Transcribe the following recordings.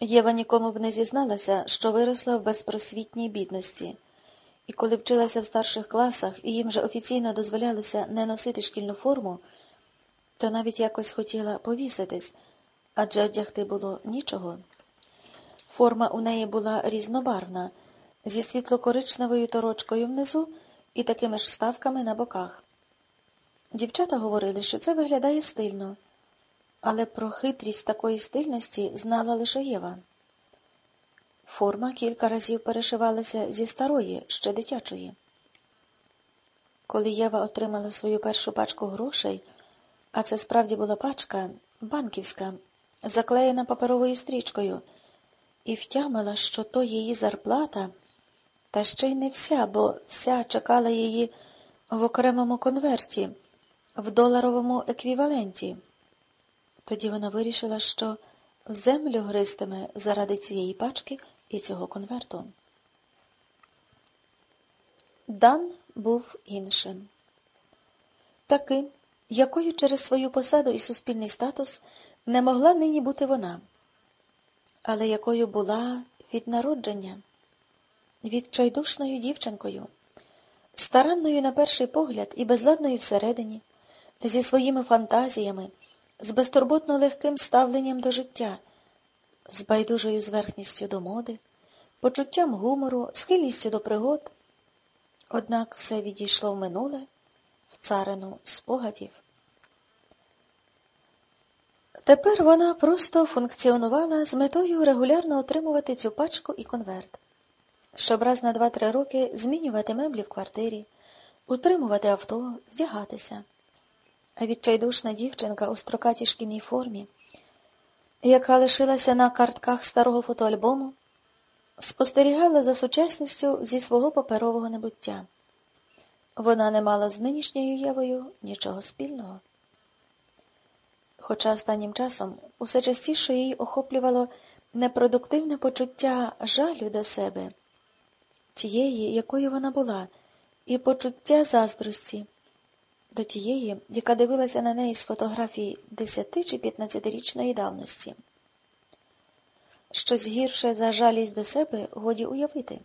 Єва нікому б не зізналася, що виросла в безпросвітній бідності, і коли вчилася в старших класах і їм же офіційно дозволялося не носити шкільну форму, то навіть якось хотіла повіситись, адже одягти було нічого. Форма у неї була різнобарвна, зі світло-коричневою торочкою внизу і такими ж ставками на боках. Дівчата говорили, що це виглядає стильно, але про хитрість такої стильності знала лише Єва. Форма кілька разів перешивалася зі старої, ще дитячої. Коли Єва отримала свою першу пачку грошей, а це справді була пачка банківська, заклеєна паперовою стрічкою, і втямила, що то її зарплата, та ще й не вся, бо вся чекала її в окремому конверті, в доларовому еквіваленті. Тоді вона вирішила, що землю гристиме заради цієї пачки і цього конверту. Дан був іншим. Таким, якою через свою посаду і суспільний статус не могла нині бути вона, але якою була від народження, відчайдушною дівчинкою, старанною на перший погляд і безладною всередині, зі своїми фантазіями, з безтурботно легким ставленням до життя, з байдужою зверхністю до моди, почуттям гумору, схильністю до пригод. Однак все відійшло в минуле, в царину спогадів. Тепер вона просто функціонувала з метою регулярно отримувати цю пачку і конверт, щоб раз на два-три роки змінювати меблі в квартирі, утримувати авто, вдягатися. Відчайдушна дівчинка у строкатій шкільній формі, яка лишилася на картках старого фотоальбому, спостерігала за сучасністю зі свого паперового небуття. Вона не мала з нинішньою Євою нічого спільного. Хоча останнім часом усе частіше її охоплювало непродуктивне почуття жалю до себе, тієї, якою вона була, і почуття заздрості до тієї, яка дивилася на неї з фотографії 10 чи 15-річної давності. Щось гірше за жалість до себе годі уявити.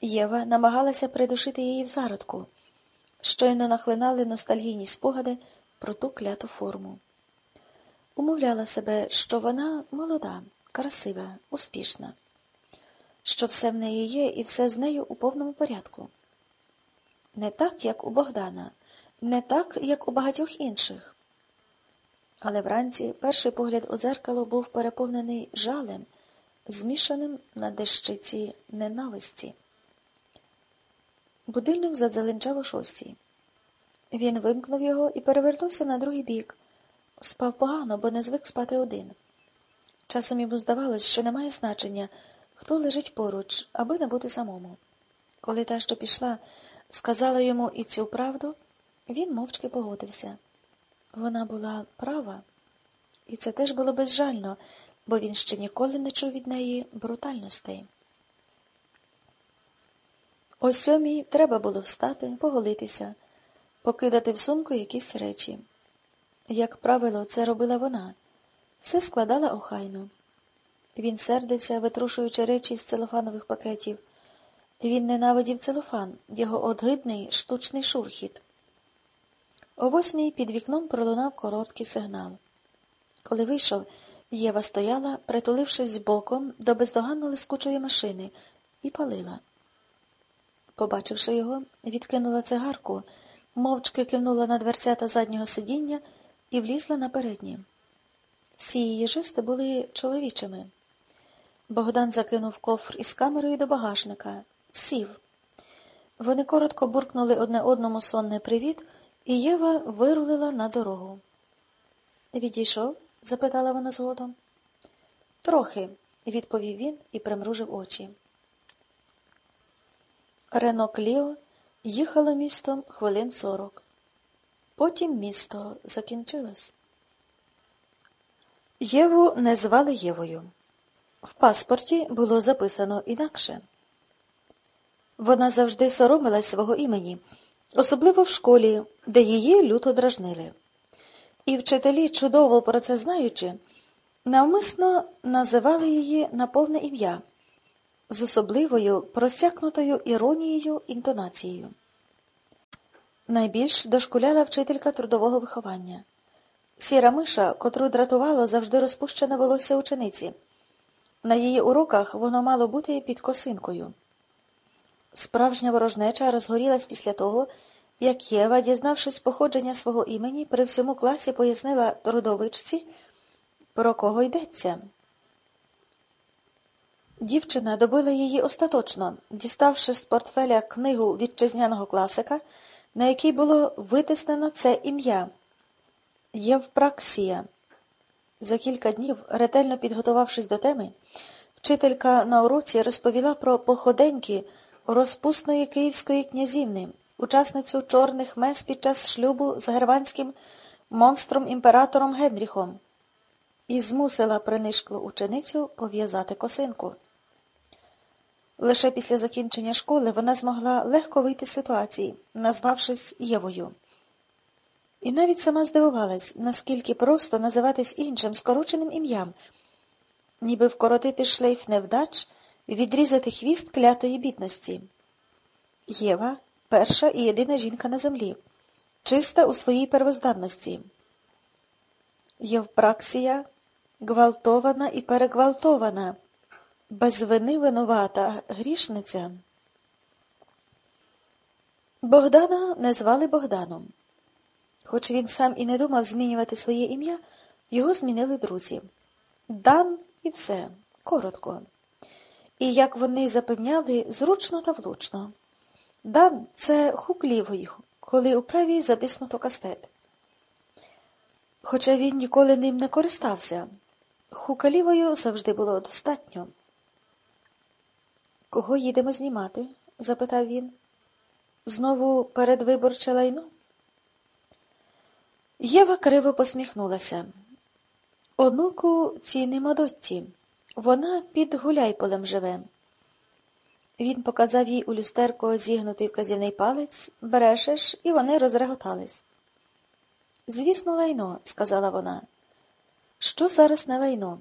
Єва намагалася придушити її в зародку, щойно нахлинали ностальгійні спогади про ту кляту форму. Умовляла себе, що вона молода, красива, успішна, що все в неї є і все з нею у повному порядку. Не так, як у Богдана, не так, як у багатьох інших. Але вранці перший погляд у дзеркало був переповнений жалем, змішаним на дещиці ненависті. Будильник задзеленчав у шостій. Він вимкнув його і перевернувся на другий бік. Спав погано, бо не звик спати один. Часом йому здавалось, що немає значення, хто лежить поруч, аби не бути самому. Коли та, що пішла, сказала йому і цю правду, він мовчки погодився. Вона була права, і це теж було безжально, бо він ще ніколи не чув від неї брутальностей. О сьомій треба було встати, поголитися, покидати в сумку якісь речі. Як правило, це робила вона, все складала охайно. Він сердився, витрушуючи речі з целофанових пакетів. Він ненавидів целофан, його одгидний штучний шурхіт. О восьмій під вікном пролунав короткий сигнал. Коли вийшов, Єва стояла, притулившись боком до бездоганно лискучої машини, і палила. Побачивши його, відкинула цигарку, мовчки кивнула на дверцята заднього сидіння і влізла на переднє. Всі її жести були чоловічими. Богдан закинув кофр із камерою до багажника, сів. Вони коротко буркнули одне одному сонне привіт, і Єва вирулила на дорогу. Відійшов? запитала вона згодом. Трохи, відповів він і примружив очі. Рено Кліо їхало містом хвилин сорок. Потім місто закінчилось. Єву не звали Євою. В паспорті було записано інакше. Вона завжди соромилась свого імені, особливо в школі, де її люто дражнили. І вчителі, чудово про це знаючи, Навмисно називали її на повне ім'я з особливою просякнутою іронією інтонацією. Найбільш дошкуляла вчителька трудового виховання. Сіра миша, котру дратувало завжди розпущене волосся учениці. На її уроках воно мало бути під косинкою. Справжня ворожнеча розгорілась після того, як Єва, дізнавшись походження свого імені, при всьому класі пояснила трудовичці, про кого йдеться. Дівчина добила її остаточно, діставши з портфеля книгу вітчизняного класика, на якій було витиснено це ім'я Євпраксія. За кілька днів, ретельно підготувавшись до теми, вчителька на уроці розповіла про походеньки розпусної київської князівни, учасницю чорних мес під час шлюбу з германським монстром імператором Генріхом, і змусила принишклу ученицю пов'язати косинку. Лише після закінчення школи вона змогла легко вийти з ситуації, назвавшись Євою. І навіть сама здивувалась, наскільки просто називатись іншим скороченим ім'ям, ніби вкоротити шлейф невдач, відрізати хвіст клятої бідності. Єва перша і єдина жінка на землі, чиста у своїй первозданності. Євпраксія гвалтована і перегвалтована, без вини винувата грішниця. Богдана не звали Богданом. Хоч він сам і не думав змінювати своє ім'я, його змінили друзі. Дан і все, коротко. І, як вони запевняли, зручно та влучно. Дан це хук лівою, коли у правій затиснуто кастет. Хоча він ніколи ним не користався, хука лівою завжди було достатньо. Кого їдемо знімати? запитав він. Знову передвиборче лайно? Єва криво посміхнулася. Онуку цій немодотті. Вона під гуляйполем живе. Він показав їй у люстерко зігнутий вказівний палець, брешеш, і вони розреготались. Звісно, лайно, сказала вона. Що зараз не лайно?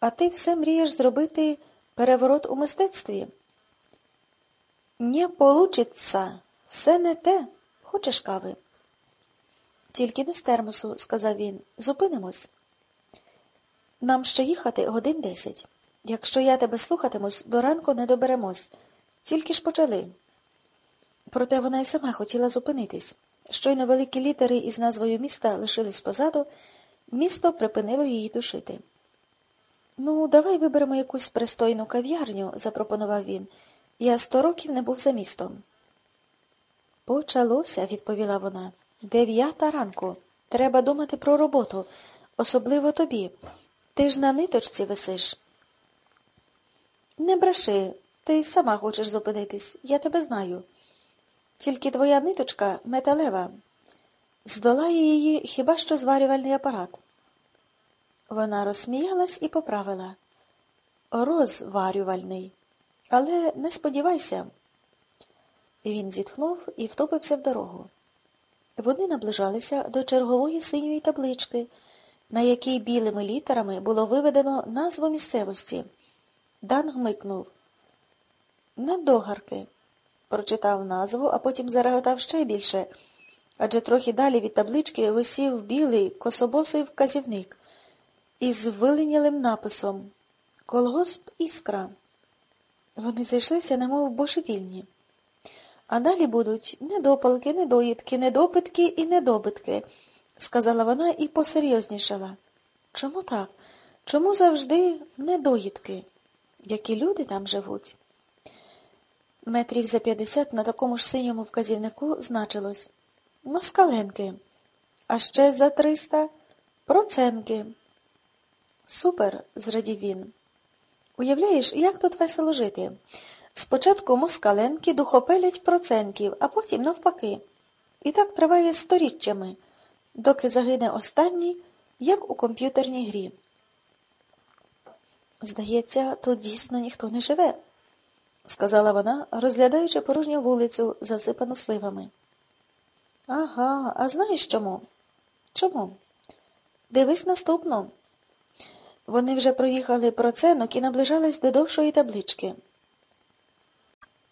А ти все мрієш зробити переворот у мистецтві? Не получиться, все не те. Хочеш кави? Тільки не з термосу, сказав він. Зупинимось. Нам ще їхати годин десять. Якщо я тебе слухатимусь, до ранку не доберемось. Тільки ж почали. Проте вона й сама хотіла зупинитись. Щойно великі літери із назвою міста лишились позаду, місто припинило її душити. Ну, давай виберемо якусь пристойну кав'ярню, запропонував він. Я сто років не був за містом. Почалося, відповіла вона. Дев'ята ранку. Треба думати про роботу, особливо тобі. Ти ж на ниточці висиш. Не бреши, ти сама хочеш зупинитись, я тебе знаю. Тільки твоя ниточка металева. Здолає її хіба що зварювальний апарат. Вона розсміялась і поправила. Розварювальний. Але не сподівайся. Він зітхнув і втопився в дорогу. Вони наближалися до чергової синьої таблички, на якій білими літерами було виведено назву місцевості. Дан гмикнув. Надогарки. Прочитав назву, а потім зареготав ще більше, адже трохи далі від таблички висів білий кособосий вказівник із вилинялим написом Колгосп іскра. Вони зайшлися, немов божевільні. А далі будуть недопалки, недоїдки, недопитки і недобитки, сказала вона і посерйознішала. Чому так? Чому завжди недоїдки? Які люди там живуть? Метрів за п'ятдесят на такому ж синьому вказівнику значилось москаленки, а ще за триста проценки. Супер, зрадів він. Уявляєш, як тут весело жити? Спочатку москаленки духопелять проценків, а потім навпаки. І так триває сторіччями, доки загине останній, як у комп'ютерній грі. Здається, тут дійсно ніхто не живе, сказала вона, розглядаючи порожню вулицю, засипану сливами. Ага, а знаєш чому? Чому? Дивись наступно. Вони вже проїхали проценок і наближались до довшої таблички.